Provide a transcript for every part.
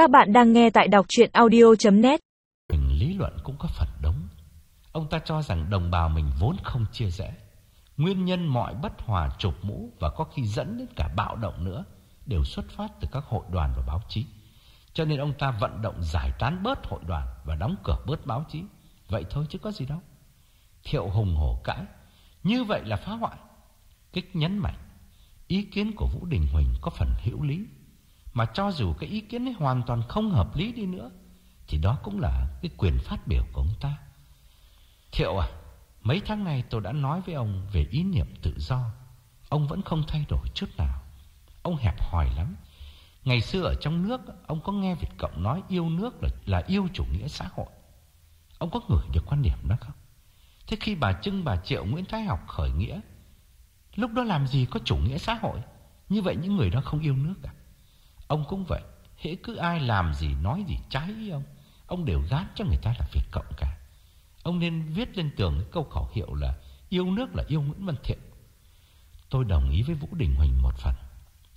Các bạn đang nghe tại đọc chuyện audio.net Mình lý luận cũng có phần đúng. Ông ta cho rằng đồng bào mình vốn không chia rẽ. Nguyên nhân mọi bất hòa chụp mũ và có khi dẫn đến cả bạo động nữa đều xuất phát từ các hội đoàn và báo chí. Cho nên ông ta vận động giải tán bớt hội đoàn và đóng cửa bớt báo chí. Vậy thôi chứ có gì đâu. Thiệu hùng hổ cãi. Như vậy là phá hoại. Kích nhấn mạnh. Ý kiến của Vũ Đình Huỳnh có phần hữu lý. Mà cho dù cái ý kiến ấy hoàn toàn không hợp lý đi nữa Thì đó cũng là cái quyền phát biểu của ông ta. Thiệu à Mấy tháng nay tôi đã nói với ông về ý niệm tự do. Ông vẫn không thay đổi chút nào. Ông hẹp hòi lắm. Ngày xưa ở trong nước Ông có nghe Việt Cộng nói yêu nước là, là yêu chủ nghĩa xã hội. Ông có ngửi được quan điểm đó không? Thế khi bà Trưng, bà Triệu, Nguyễn Thái Học khởi nghĩa Lúc đó làm gì có chủ nghĩa xã hội? Như vậy những người đó không yêu nước à? Ông cũng vậy. Hễ cứ ai làm gì, nói gì trái với ông Ông đều gán cho người ta là Việt Cộng cả. Ông nên viết lên tường cái câu khẩu hiệu là Yêu nước là yêu Nguyễn Văn Thiện. Tôi đồng ý với Vũ Đình Huỳnh một phần.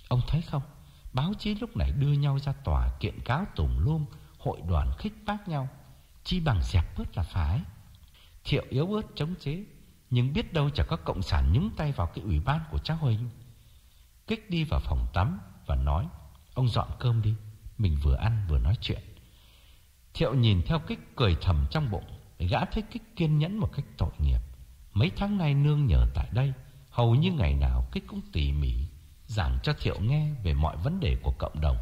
Ông thấy không? Báo chí lúc này đưa nhau ra tòa kiện cáo tùng lum, Hội đoàn khích bác nhau. Chi bằng dẹp bớt là phải. Thiệu yếu ớt chống chế, Nhưng biết đâu chẳng có cộng sản nhúng tay vào cái ủy ban của cháu Huỳnh. Kích đi vào phòng tắm và nói Ông dọn cơm đi, Mình vừa ăn vừa nói chuyện. Thiệu nhìn theo kích cười thầm trong bụng, Gã thấy kích kiên nhẫn một cách tội nghiệp. Mấy tháng nay nương nhờ tại đây, Hầu như ngày nào kích cũng tỉ mỉ, Giảng cho Thiệu nghe về mọi vấn đề của cộng đồng,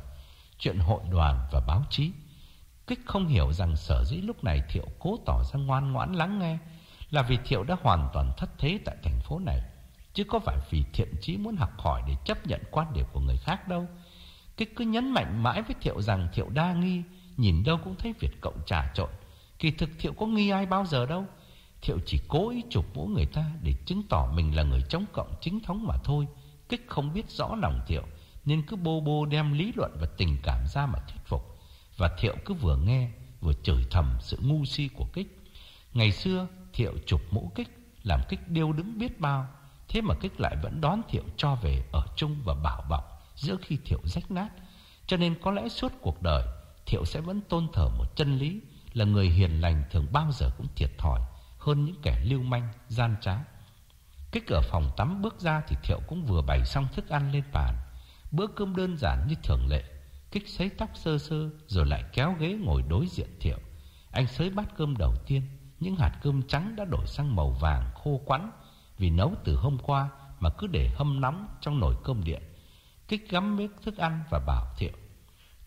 Chuyện hội đoàn và báo chí. Kích không hiểu rằng sở dĩ lúc này Thiệu cố tỏ ra ngoan ngoãn lắng nghe Là vì Thiệu đã hoàn toàn thất thế tại thành phố này, Chứ có phải vì thiện chí muốn học hỏi để chấp nhận quan điểm của người khác đâu. Kích cứ nhấn mạnh mãi với Thiệu rằng Thiệu đa nghi, Nhìn đâu cũng thấy Việt Cộng trà trộn. Kỳ thực Thiệu có nghi ai bao giờ đâu. Thiệu chỉ cố ý chụp mũ người ta Để chứng tỏ mình là người chống cộng chính thống mà thôi. Kích không biết rõ lòng Thiệu, Nên cứ bô bô đem lý luận và tình cảm ra mà thuyết phục. Và Thiệu cứ vừa nghe, Vừa chửi thầm sự ngu si của Kích. Ngày xưa, Thiệu chụp mũ Kích Làm Kích điêu đứng biết bao. Thế mà Kích lại vẫn đón Thiệu cho về Ở chung và bảo bọc giữa khi Thiệu rách nát. Cho nên có lẽ suốt cuộc đời, Thiệu sẽ vẫn tôn thờ một chân lý là người hiền lành thường bao giờ cũng thiệt thòi hơn những kẻ lưu manh, gian trá. Cái cửa phòng tắm bước ra thì Thiệu cũng vừa bày xong thức ăn lên bàn. Bữa cơm đơn giản như thường lệ. Kích sấy tóc sơ sơ rồi lại kéo ghế ngồi đối diện Thiệu. Anh sới bát cơm đầu tiên, những hạt cơm trắng đã đổi sang màu vàng khô quắn vì nấu từ hôm qua mà cứ để hâm nóng trong nồi cơm điện. Kích gắm miếng thức ăn và bảo Thiệu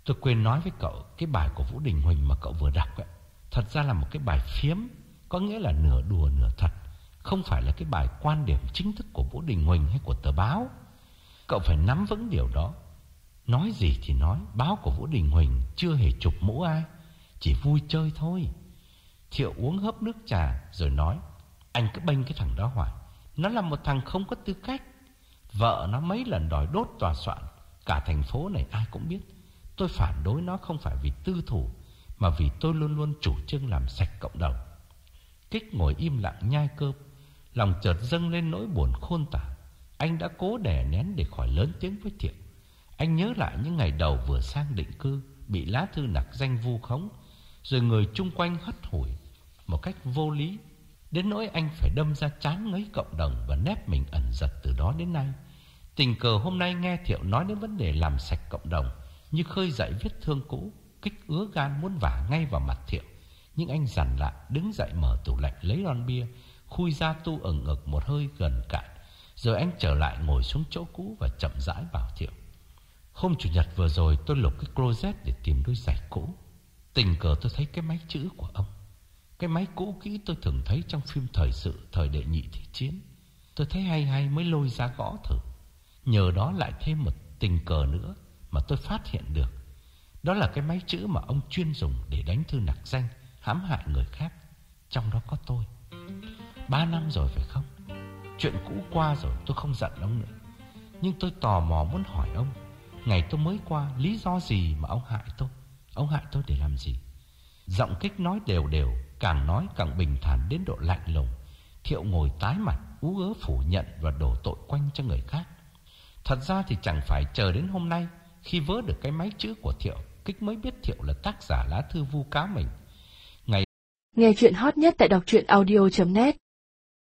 Tôi quên nói với cậu Cái bài của Vũ Đình Huỳnh mà cậu vừa đọc ấy, Thật ra là một cái bài phiếm Có nghĩa là nửa đùa nửa thật Không phải là cái bài quan điểm chính thức của Vũ Đình Huỳnh hay của tờ báo. Cậu phải nắm vững điều đó. Nói gì thì nói Báo của Vũ Đình Huỳnh chưa hề chụp mũ ai Chỉ vui chơi thôi. Thiệu uống hớp nước trà Rồi nói Anh cứ bênh cái thằng đó hoài. Nó là một thằng không có tư cách Vợ nó mấy lần đòi đốt tòa soạn, Cả thành phố này ai cũng biết. Tôi phản đối nó không phải vì tư thủ, Mà vì tôi luôn luôn chủ trương làm sạch cộng đồng. Kích ngồi im lặng nhai cơm, Lòng chợt dâng lên nỗi buồn khôn tả. Anh đã cố đè nén để khỏi lớn tiếng với thiện Anh nhớ lại những ngày đầu vừa sang định cư, Bị lá thư nặc danh vu khống, Rồi người chung quanh hất hủi Một cách vô lý Đến nỗi anh phải đâm ra chán ngấy cộng đồng Và nép mình ẩn giật từ đó đến nay. Tình cờ hôm nay nghe Thiệu nói đến vấn đề làm sạch cộng đồng, Như khơi dậy vết thương cũ, Kích ứa gan muốn vả ngay vào mặt Thiệu. Nhưng anh dằn lại đứng dậy mở tủ lạnh lấy lon bia, Khui ra tu ẩn ngực một hơi gần cạn. Rồi anh trở lại ngồi xuống chỗ cũ Và chậm rãi bảo Thiệu, Hôm chủ nhật vừa rồi tôi lục cái closet để tìm đôi giày cũ. Tình cờ tôi thấy cái máy chữ của ông. Cái máy cũ kỹ tôi thường thấy trong phim thời sự, Thời đệ nhị thế chiến. Tôi thấy hay hay mới lôi ra gõ thử. Nhờ đó lại thêm một tình cờ nữa Mà tôi phát hiện được. Đó là cái máy chữ mà ông chuyên dùng Để đánh thư nặc danh, hãm hại người khác. Trong đó có tôi. Ba năm rồi phải không? Chuyện cũ qua rồi, tôi không giận ông nữa. Nhưng tôi tò mò muốn hỏi ông, Ngày tôi mới qua, Lý do gì mà ông hại tôi? Ông hại tôi để làm gì? Giọng kích nói đều đều Càng nói càng bình thản đến độ lạnh lùng. Thiệu ngồi tái mặt, Ú ớ phủ nhận và đổ tội quanh cho người khác. Thật ra thì chẳng phải chờ đến hôm nay, Khi vớ được cái máy chữ của Thiệu, Kích mới biết Thiệu là tác giả lá thư vu cáo mình. ngày Nghe chuyện hot nhất tại đọc truyện audio.net